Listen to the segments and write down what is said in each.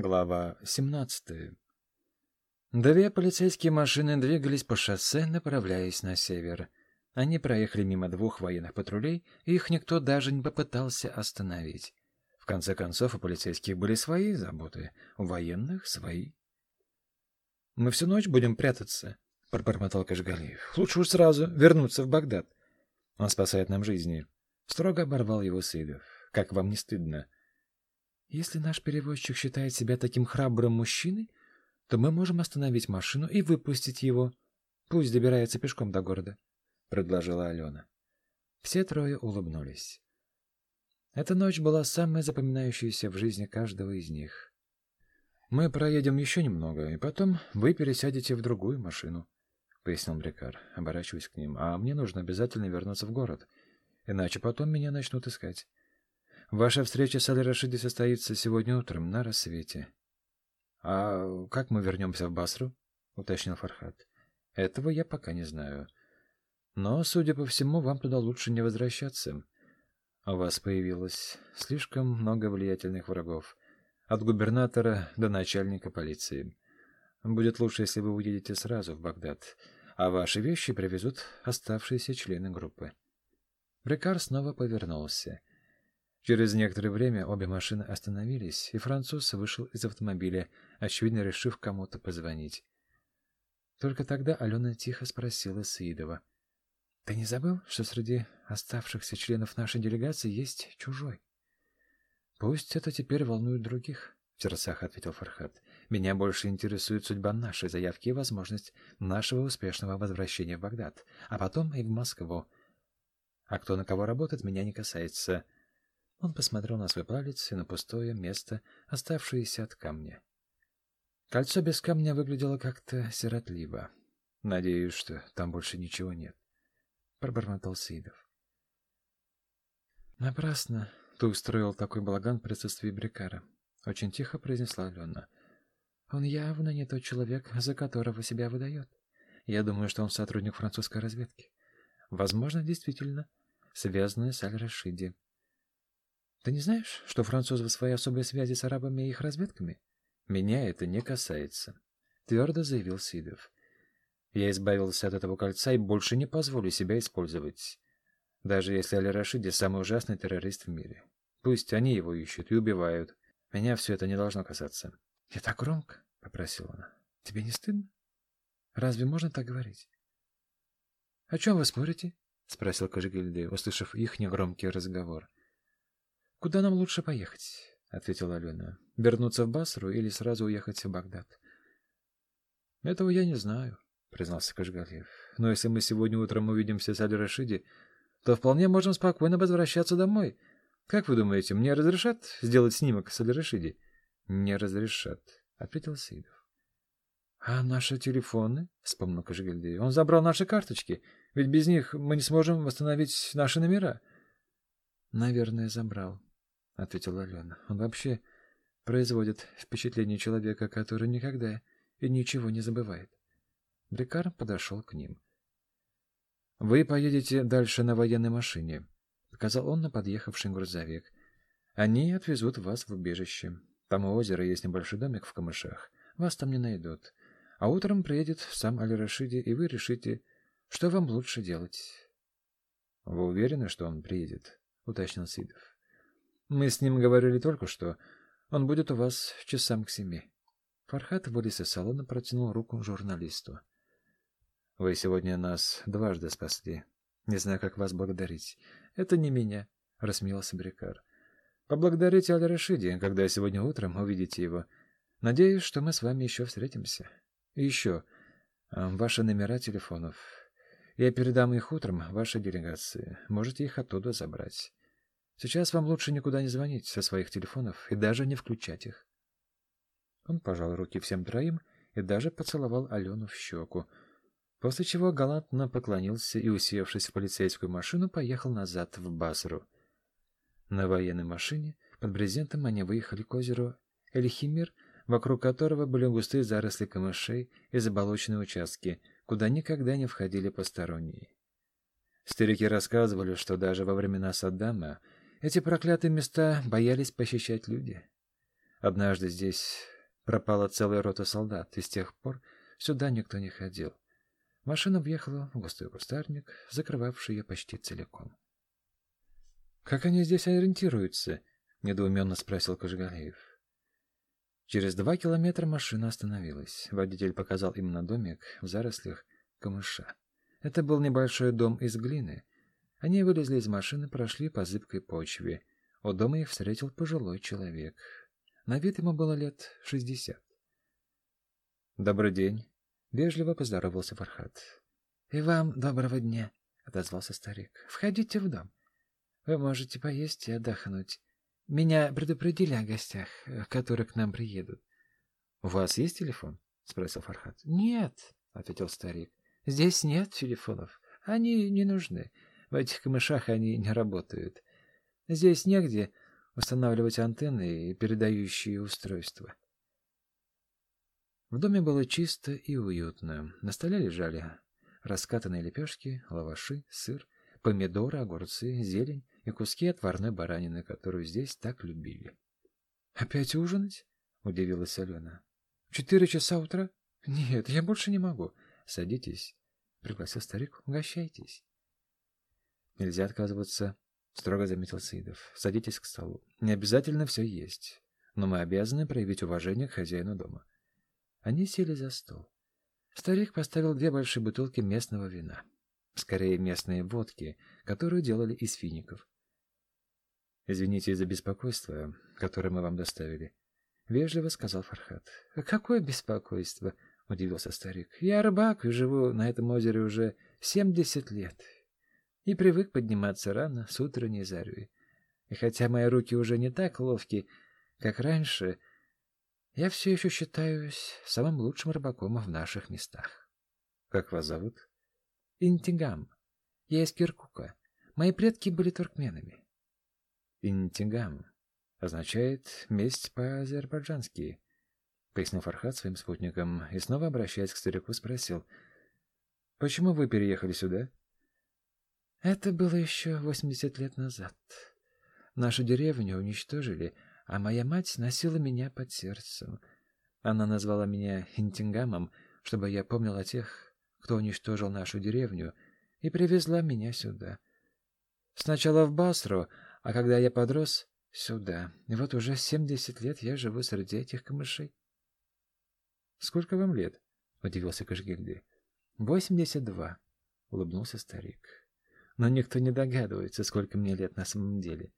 Глава 17. Две полицейские машины двигались по шоссе, направляясь на север. Они проехали мимо двух военных патрулей, и их никто даже не попытался остановить. В конце концов, у полицейских были свои заботы, у военных — свои. «Мы всю ночь будем прятаться», — пробормотал Кашгалиев. «Лучше уж сразу вернуться в Багдад. Он спасает нам жизни». Строго оборвал его Сыдов. «Как вам не стыдно?» Если наш перевозчик считает себя таким храбрым мужчиной, то мы можем остановить машину и выпустить его. Пусть добирается пешком до города, — предложила Алена. Все трое улыбнулись. Эта ночь была самая запоминающаяся в жизни каждого из них. «Мы проедем еще немного, и потом вы пересядете в другую машину», — пояснил Брикар, оборачиваясь к ним. «А мне нужно обязательно вернуться в город, иначе потом меня начнут искать. Ваша встреча с Аль-Рашиди состоится сегодня утром на рассвете. — А как мы вернемся в Басру? — уточнил Фархат. — Этого я пока не знаю. Но, судя по всему, вам туда лучше не возвращаться. У вас появилось слишком много влиятельных врагов. От губернатора до начальника полиции. Будет лучше, если вы уедете сразу в Багдад, а ваши вещи привезут оставшиеся члены группы. Брикар снова повернулся. Через некоторое время обе машины остановились, и француз вышел из автомобиля, очевидно решив кому-то позвонить. Только тогда Алена тихо спросила Саидова. — Ты не забыл, что среди оставшихся членов нашей делегации есть чужой? — Пусть это теперь волнует других, — в сердцах ответил Фархат. — Меня больше интересует судьба нашей заявки и возможность нашего успешного возвращения в Багдад, а потом и в Москву. А кто на кого работает, меня не касается. — он посмотрел на свой палец и на пустое место, оставшееся от камня. Кольцо без камня выглядело как-то сиротливо. Надеюсь, что там больше ничего нет. Пробормотал Сидов. Напрасно ты устроил такой балаган в присутствии Брикара. Очень тихо произнесла Алена. Он явно не тот человек, за которого себя выдает. Я думаю, что он сотрудник французской разведки. Возможно, действительно, связанный с Аль-Рашиди. Ты не знаешь, что французы в своей особой связи с арабами и их разведками? Меня это не касается, твердо заявил Сидов. Я избавился от этого кольца и больше не позволю себя использовать. Даже если Аль-Рашиди самый ужасный террорист в мире. Пусть они его ищут и убивают. Меня все это не должно касаться. — Я так громко? — попросила она. — Тебе не стыдно? Разве можно так говорить? — О чем вы спорите? — спросил Кожегильды, услышав их негромкий разговор. — Куда нам лучше поехать? — ответила Алена. — Вернуться в Басру или сразу уехать в Багдад? — Этого я не знаю, — признался Кашгалиев. — Но если мы сегодня утром увидимся с Аль-Рашиди, то вполне можем спокойно возвращаться домой. Как вы думаете, мне разрешат сделать снимок с Аль-Рашиди? — Не разрешат, — ответил Сидов. — А наши телефоны? — вспомнил Кашгальдей. — Он забрал наши карточки, ведь без них мы не сможем восстановить наши номера. — Наверное, забрал, — ответила Алена. — Он вообще производит впечатление человека, который никогда и ничего не забывает. Брикар подошел к ним. — Вы поедете дальше на военной машине, — показал он на подъехавший грузовик. — Они отвезут вас в убежище. Там у озера есть небольшой домик в камышах. Вас там не найдут. А утром приедет сам Аль-Рашиди, и вы решите, что вам лучше делать. — Вы уверены, что он приедет? — уточнил Сидов. Мы с ним говорили только что. Он будет у вас часам к семи. Фархат вылез из салона, протянул руку журналисту. — Вы сегодня нас дважды спасли. Не знаю, как вас благодарить. — Это не меня, — рассмеялся Брикар. — Поблагодарите Аль-Рашиди, когда сегодня утром увидите его. Надеюсь, что мы с вами еще встретимся. И еще, ваши номера телефонов. Я передам их утром вашей делегации. Можете их оттуда забрать. Сейчас вам лучше никуда не звонить со своих телефонов и даже не включать их. Он пожал руки всем троим и даже поцеловал Алену в щеку, после чего галантно поклонился и, усевшись в полицейскую машину, поехал назад в Басру. На военной машине под брезентом они выехали к озеру Эльхимир, вокруг которого были густые заросли камышей и заболоченные участки, куда никогда не входили посторонние. Старики рассказывали, что даже во времена Саддама эти проклятые места боялись посещать люди. Однажды здесь пропала целая рота солдат, и с тех пор сюда никто не ходил. Машина въехала в густой кустарник, закрывавший ее почти целиком. «Как они здесь ориентируются?» — недоуменно спросил Кожегалеев. Через два километра машина остановилась. Водитель показал им на домик в зарослях камыша. Это был небольшой дом из глины. Они вылезли из машины, прошли по зыбкой почве. У дома их встретил пожилой человек. На вид ему было лет шестьдесят. «Добрый день», — вежливо поздоровался Фархат. «И вам доброго дня», — отозвался старик. «Входите в дом. Вы можете поесть и отдохнуть. Меня предупредили о гостях, которые к нам приедут. — У вас есть телефон? — спросил Фархат. — Нет, — ответил старик. — Здесь нет телефонов. Они не нужны. В этих камышах они не работают. Здесь негде устанавливать антенны и передающие устройства. В доме было чисто и уютно. На столе лежали раскатанные лепешки, лаваши, сыр, помидоры, огурцы, зелень и куски отварной баранины, которую здесь так любили. — Опять ужинать? — удивилась Алена. — Четыре часа утра? Нет, я больше не могу. Садитесь, — пригласил старик. — Угощайтесь. — Нельзя отказываться, — строго заметил Саидов. — Садитесь к столу. Не обязательно все есть, но мы обязаны проявить уважение к хозяину дома. Они сели за стол. Старик поставил две большие бутылки местного вина. Скорее, местные водки, которую делали из фиников. «Извините за беспокойство, которое мы вам доставили», — вежливо сказал Фархат. «Какое беспокойство?» — удивился старик. «Я рыбак и живу на этом озере уже семьдесят лет. И привык подниматься рано, с утренней зарей. И хотя мои руки уже не так ловки, как раньше, я все еще считаюсь самым лучшим рыбаком в наших местах». «Как вас зовут?» «Интигам. Я из Киркука. Мои предки были туркменами». «Интигам» означает «месть по-азербайджански», — пояснил Фархат своим спутникам и, снова обращаясь к старику, спросил, «Почему вы переехали сюда?» «Это было еще восемьдесят лет назад. Нашу деревню уничтожили, а моя мать носила меня под сердцем. Она назвала меня Интингамом, чтобы я помнил о тех, кто уничтожил нашу деревню, и привезла меня сюда. Сначала в Басру, а когда я подрос, сюда. И вот уже семьдесят лет я живу среди этих камышей. — Сколько вам лет? — удивился Кашгильды. — Восемьдесят два, — улыбнулся старик. Но никто не догадывается, сколько мне лет на самом деле.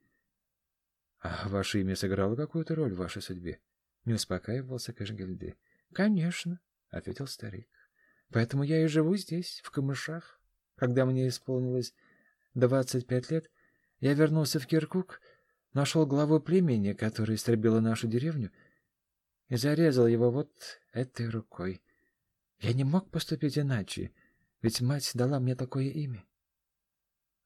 — А ваше имя сыграло какую-то роль в вашей судьбе? — не успокаивался Кашгильды. — Конечно, — ответил старик. — Поэтому я и живу здесь, в камышах. Когда мне исполнилось двадцать пять лет, я вернулся в Киркук, нашел главу племени, которая истребила нашу деревню, и зарезал его вот этой рукой. Я не мог поступить иначе, ведь мать дала мне такое имя. —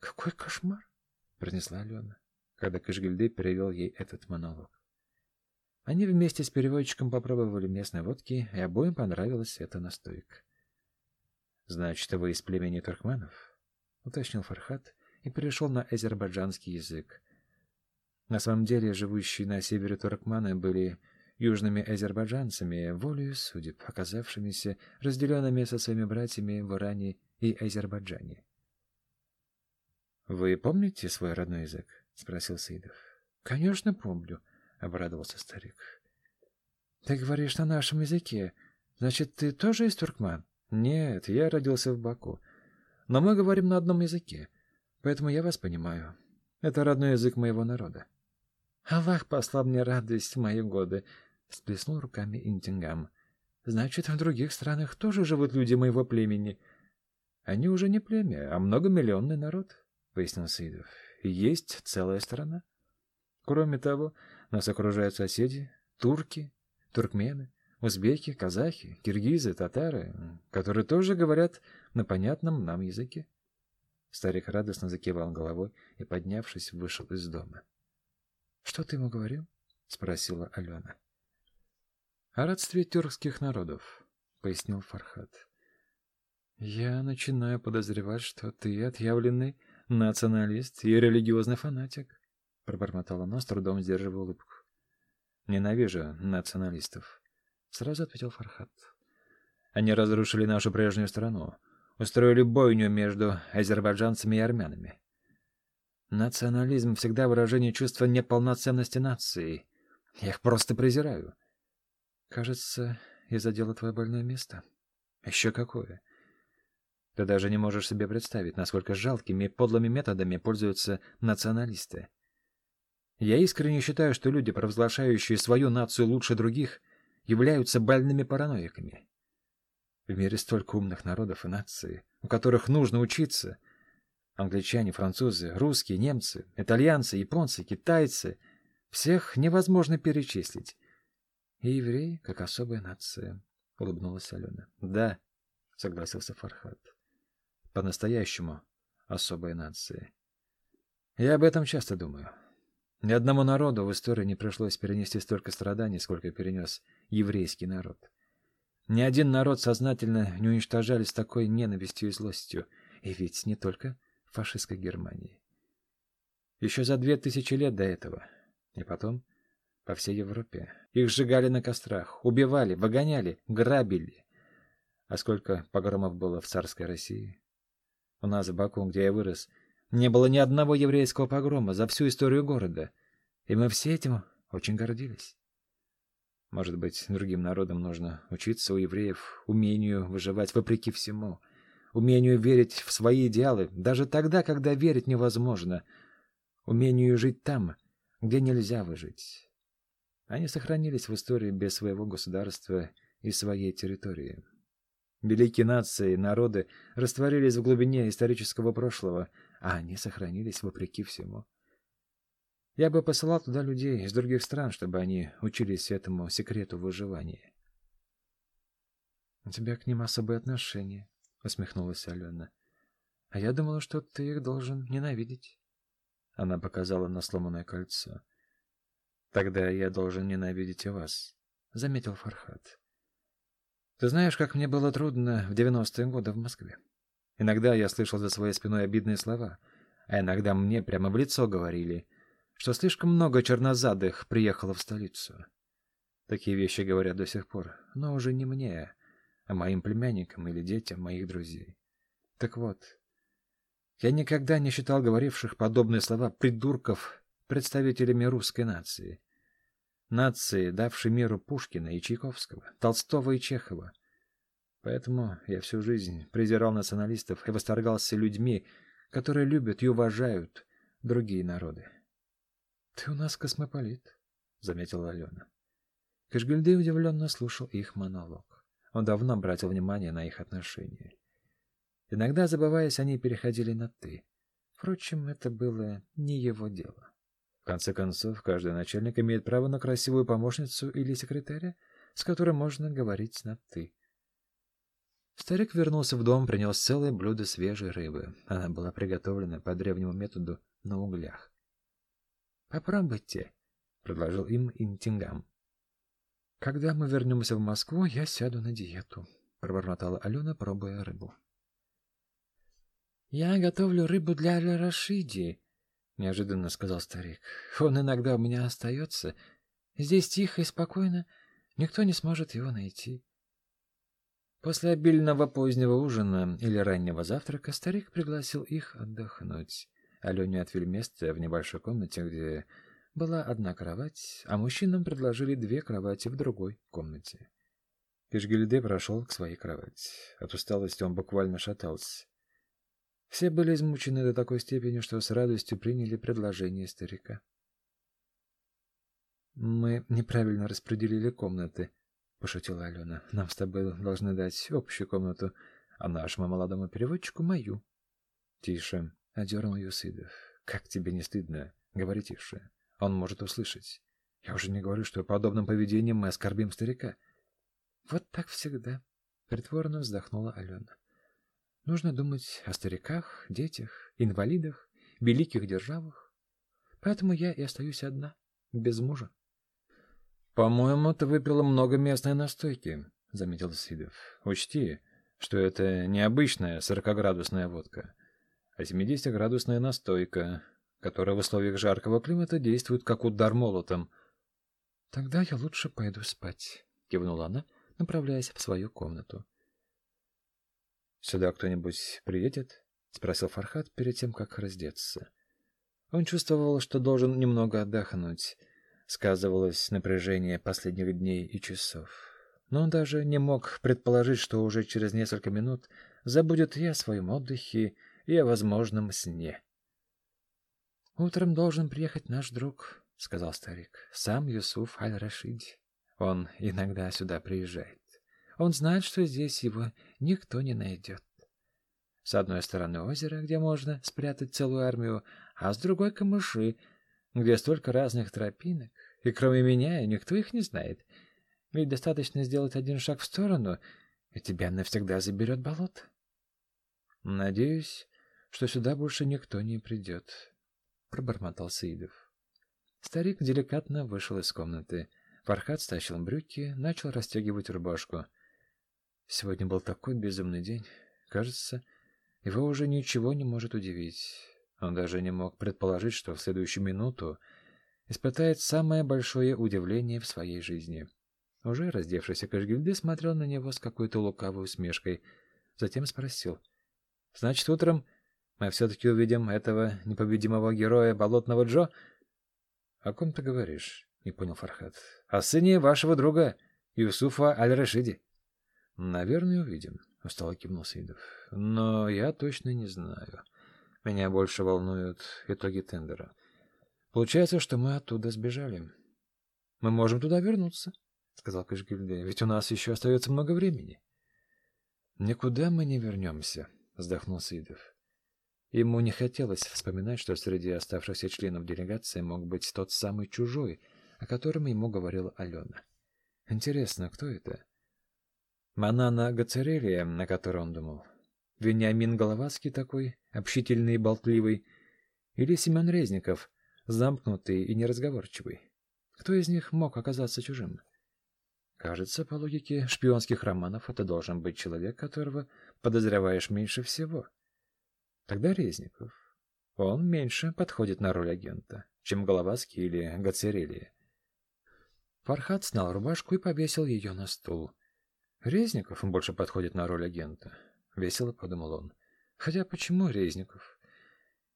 Какой кошмар! — произнесла Алена, когда Кашгильды перевел ей этот монолог. Они вместе с переводчиком попробовали местной водки, и обоим понравилась эта настойка. — Значит, вы из племени туркменов? — уточнил Фархат, и перешел на азербайджанский язык. На самом деле, живущие на севере туркманы были южными азербайджанцами, волею судеб, оказавшимися разделенными со своими братьями в Иране и Азербайджане. «Вы помните свой родной язык?» — спросил Саидов. «Конечно помню», — обрадовался старик. «Ты говоришь на нашем языке. Значит, ты тоже из туркман?» «Нет, я родился в Баку. Но мы говорим на одном языке. Поэтому я вас понимаю. Это родной язык моего народа. Аллах послал мне радость в мои годы, — сплеснул руками Интингам. Значит, в других странах тоже живут люди моего племени. Они уже не племя, а многомиллионный народ, — пояснил Саидов. Есть целая страна. Кроме того, нас окружают соседи, турки, туркмены, узбеки, казахи, киргизы, татары, которые тоже говорят на понятном нам языке. Старик радостно закивал головой и, поднявшись, вышел из дома. — Что ты ему говорил? — спросила Алена. — О родстве тюркских народов, — пояснил Фархат. — Я начинаю подозревать, что ты отъявленный националист и религиозный фанатик, — пробормотала она, с трудом сдерживая улыбку. Ненавижу националистов. Сразу ответил Фархат. Они разрушили нашу прежнюю страну, устроили бойню между азербайджанцами и армянами. Национализм всегда выражение чувства неполноценности нации. Я их просто презираю. Кажется, я задела твое больное место. Еще какое. Ты даже не можешь себе представить, насколько жалкими и подлыми методами пользуются националисты. Я искренне считаю, что люди, провозглашающие свою нацию лучше других, являются больными параноиками. В мире столько умных народов и наций, у которых нужно учиться. Англичане, французы, русские, немцы, итальянцы, японцы, китайцы. Всех невозможно перечислить. И евреи, как особая нация, — улыбнулась Алена. — Да, — согласился Фархад. — По-настоящему особая нация. Я об этом часто думаю. Ни одному народу в истории не пришлось перенести столько страданий, сколько перенес еврейский народ. Ни один народ сознательно не уничтожали с такой ненавистью и злостью, и ведь не только фашистской Германии. Еще за две тысячи лет до этого, и потом по всей Европе. Их сжигали на кострах, убивали, выгоняли, грабили. А сколько погромов было в царской России? У нас в Баку, где я вырос, не было ни одного еврейского погрома за всю историю города, и мы все этим очень гордились. Может быть, другим народам нужно учиться у евреев умению выживать вопреки всему, умению верить в свои идеалы, даже тогда, когда верить невозможно, умению жить там, где нельзя выжить. Они сохранились в истории без своего государства и своей территории. Великие нации, народы растворились в глубине исторического прошлого, а они сохранились вопреки всему. Я бы посылал туда людей из других стран, чтобы они учились этому секрету выживания. — У тебя к ним особое отношение, — усмехнулась Алена. — А я думала, что ты их должен ненавидеть. Она показала на сломанное кольцо. — Тогда я должен ненавидеть и вас, — заметил Фархат. — Ты знаешь, как мне было трудно в девяностые годы в Москве. Иногда я слышал за своей спиной обидные слова, а иногда мне прямо в лицо говорили — что слишком много чернозадых приехало в столицу. Такие вещи говорят до сих пор, но уже не мне, а моим племянникам или детям моих друзей. Так вот, я никогда не считал говоривших подобные слова придурков представителями русской нации. Нации, давшей миру Пушкина и Чайковского, Толстого и Чехова. Поэтому я всю жизнь презирал националистов и восторгался людьми, которые любят и уважают другие народы. — Ты у нас космополит, — заметила Алена. Кашгильды удивленно слушал их монолог. Он давно обратил внимание на их отношения. Иногда, забываясь, они переходили на «ты». Впрочем, это было не его дело. В конце концов, каждый начальник имеет право на красивую помощницу или секретаря, с которой можно говорить на «ты». Старик вернулся в дом, принес целое блюдо свежей рыбы. Она была приготовлена по древнему методу на углях. «Попробуйте», — предложил им Интингам. «Когда мы вернемся в Москву, я сяду на диету», — пробормотала Алена, пробуя рыбу. «Я готовлю рыбу для Рашиди», — неожиданно сказал старик. «Он иногда у меня остается. Здесь тихо и спокойно, никто не сможет его найти». После обильного позднего ужина или раннего завтрака старик пригласил их отдохнуть. Алене отвели место в небольшой комнате, где была одна кровать, а мужчинам предложили две кровати в другой комнате. Кишгильде прошел к своей кровати. От усталости он буквально шатался. Все были измучены до такой степени, что с радостью приняли предложение старика. «Мы неправильно распределили комнаты», — пошутила Алена. «Нам с тобой должны дать общую комнату, а нашему молодому переводчику — мою». «Тише», — одернул Юсыдов. «Как тебе не стыдно? Говори тише. Он может услышать. Я уже не говорю, что подобным поведением мы оскорбим старика». «Вот так всегда», — притворно вздохнула Алена. «Нужно думать о стариках, детях, инвалидах, великих державах. Поэтому я и остаюсь одна, без мужа». «По-моему, ты выпила много местной настойки», — заметил Сидов. «Учти, что это необычная сорокоградусная водка» а Тогда я лучше пойду спать, кивнула она, направляясь в свою комнату. Сюда кто-нибудь приедет? спросил Фархат перед тем, как раздеться. Он чувствовал, что должен немного отдохнуть. Сказывалось напряжение последних дней и часов. Но он даже не мог предположить, что уже через несколько минут забудет и о своем отдыхе, и о возможном сне. «Утром должен приехать наш друг», — сказал старик. «Сам Юсуф Аль-Рашид. Он иногда сюда приезжает. Он знает, что здесь его никто не найдет. С одной стороны озеро, где можно спрятать целую армию, а с другой — камыши, где столько разных тропинок, и кроме меня никто их не знает. Ведь достаточно сделать один шаг в сторону, и тебя навсегда заберет болото. Надеюсь, что сюда больше никто не придет, — пробормотал Саидов. Старик деликатно вышел из комнаты. Фархат стащил брюки, начал расстегивать рубашку. Сегодня был такой безумный день. Кажется, его уже ничего не может удивить. Он даже не мог предположить, что в следующую минуту испытает самое большое удивление в своей жизни. Уже раздевшийся Кашгильды смотрел на него с какой-то лукавой усмешкой, затем спросил. — Значит, утром мы все-таки увидим этого непобедимого героя Болотного Джо? — О ком ты говоришь? — не понял Фархат. — О сыне вашего друга, Юсуфа Аль-Рашиди. — Наверное, увидим, — устало кивнул Саидов. — Но я точно не знаю. Меня больше волнуют итоги тендера. Получается, что мы оттуда сбежали. — Мы можем туда вернуться, — сказал Кашгильде, — ведь у нас еще остается много времени. — Никуда мы не вернемся, — вздохнул Саидов. Ему не хотелось вспоминать, что среди оставшихся членов делегации мог быть тот самый чужой, о котором ему говорила Алена. Интересно, кто это? Манана Гацерелия, на которой он думал. Вениамин Головацкий такой, общительный и болтливый. Или Семен Резников, замкнутый и неразговорчивый. Кто из них мог оказаться чужим? Кажется, по логике шпионских романов, это должен быть человек, которого подозреваешь меньше всего. Тогда Резников. Он меньше подходит на роль агента, чем Головацкий или Гацерелия. Фархат снял рубашку и повесил ее на стул. Резников больше подходит на роль агента. Весело подумал он. Хотя почему Резников?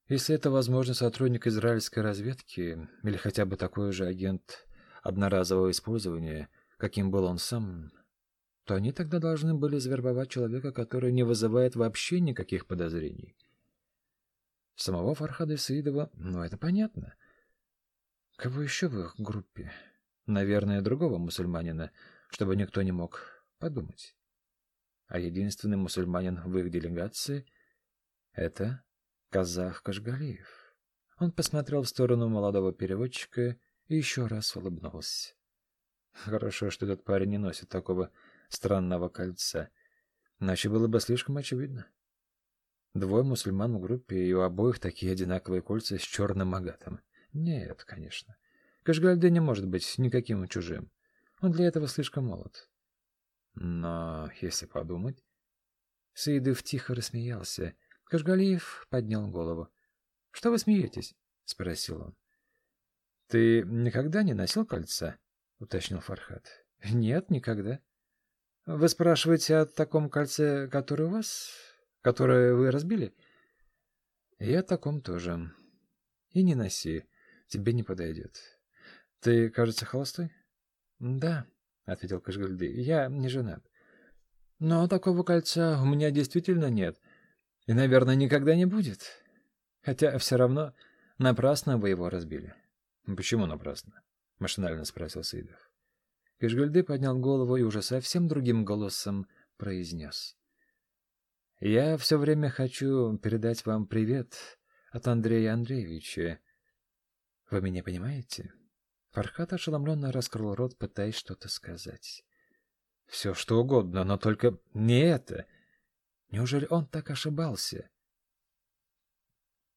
Если это, возможно, сотрудник израильской разведки или хотя бы такой же агент одноразового использования, каким был он сам, то они тогда должны были завербовать человека, который не вызывает вообще никаких подозрений. Самого Фархада Исаидова, ну, это понятно. Кого еще в их группе? Наверное, другого мусульманина, чтобы никто не мог подумать. А единственный мусульманин в их делегации — это казах Кашгалиев. Он посмотрел в сторону молодого переводчика и еще раз улыбнулся. Хорошо, что этот парень не носит такого странного кольца, иначе было бы слишком очевидно. Двое мусульман в группе, и у обоих такие одинаковые кольца с черным агатом. Нет, конечно. Кашгальде не может быть никаким чужим. Он для этого слишком молод. Но, если подумать... Саидов тихо рассмеялся. Кашгалиев поднял голову. — Что вы смеетесь? — спросил он. — Ты никогда не носил кольца? — уточнил Фархат. — Нет, никогда. — Вы спрашиваете о таком кольце, которое у вас? Которое вы разбили? — И о таком тоже. И не носи, тебе не подойдет. Ты, кажется, холостой? — Да. — ответил Кашгальды. Я не женат. Но такого кольца у меня действительно нет. И, наверное, никогда не будет. Хотя все равно напрасно вы его разбили. Почему напрасно? Машинально спросил Саидов. Кашгальды поднял голову и уже совсем другим голосом произнес. «Я все время хочу передать вам привет от Андрея Андреевича. Вы меня понимаете?» Фархат ошеломленно раскрыл рот, пытаясь что-то сказать. Все что угодно, но только не это. Неужели он так ошибался?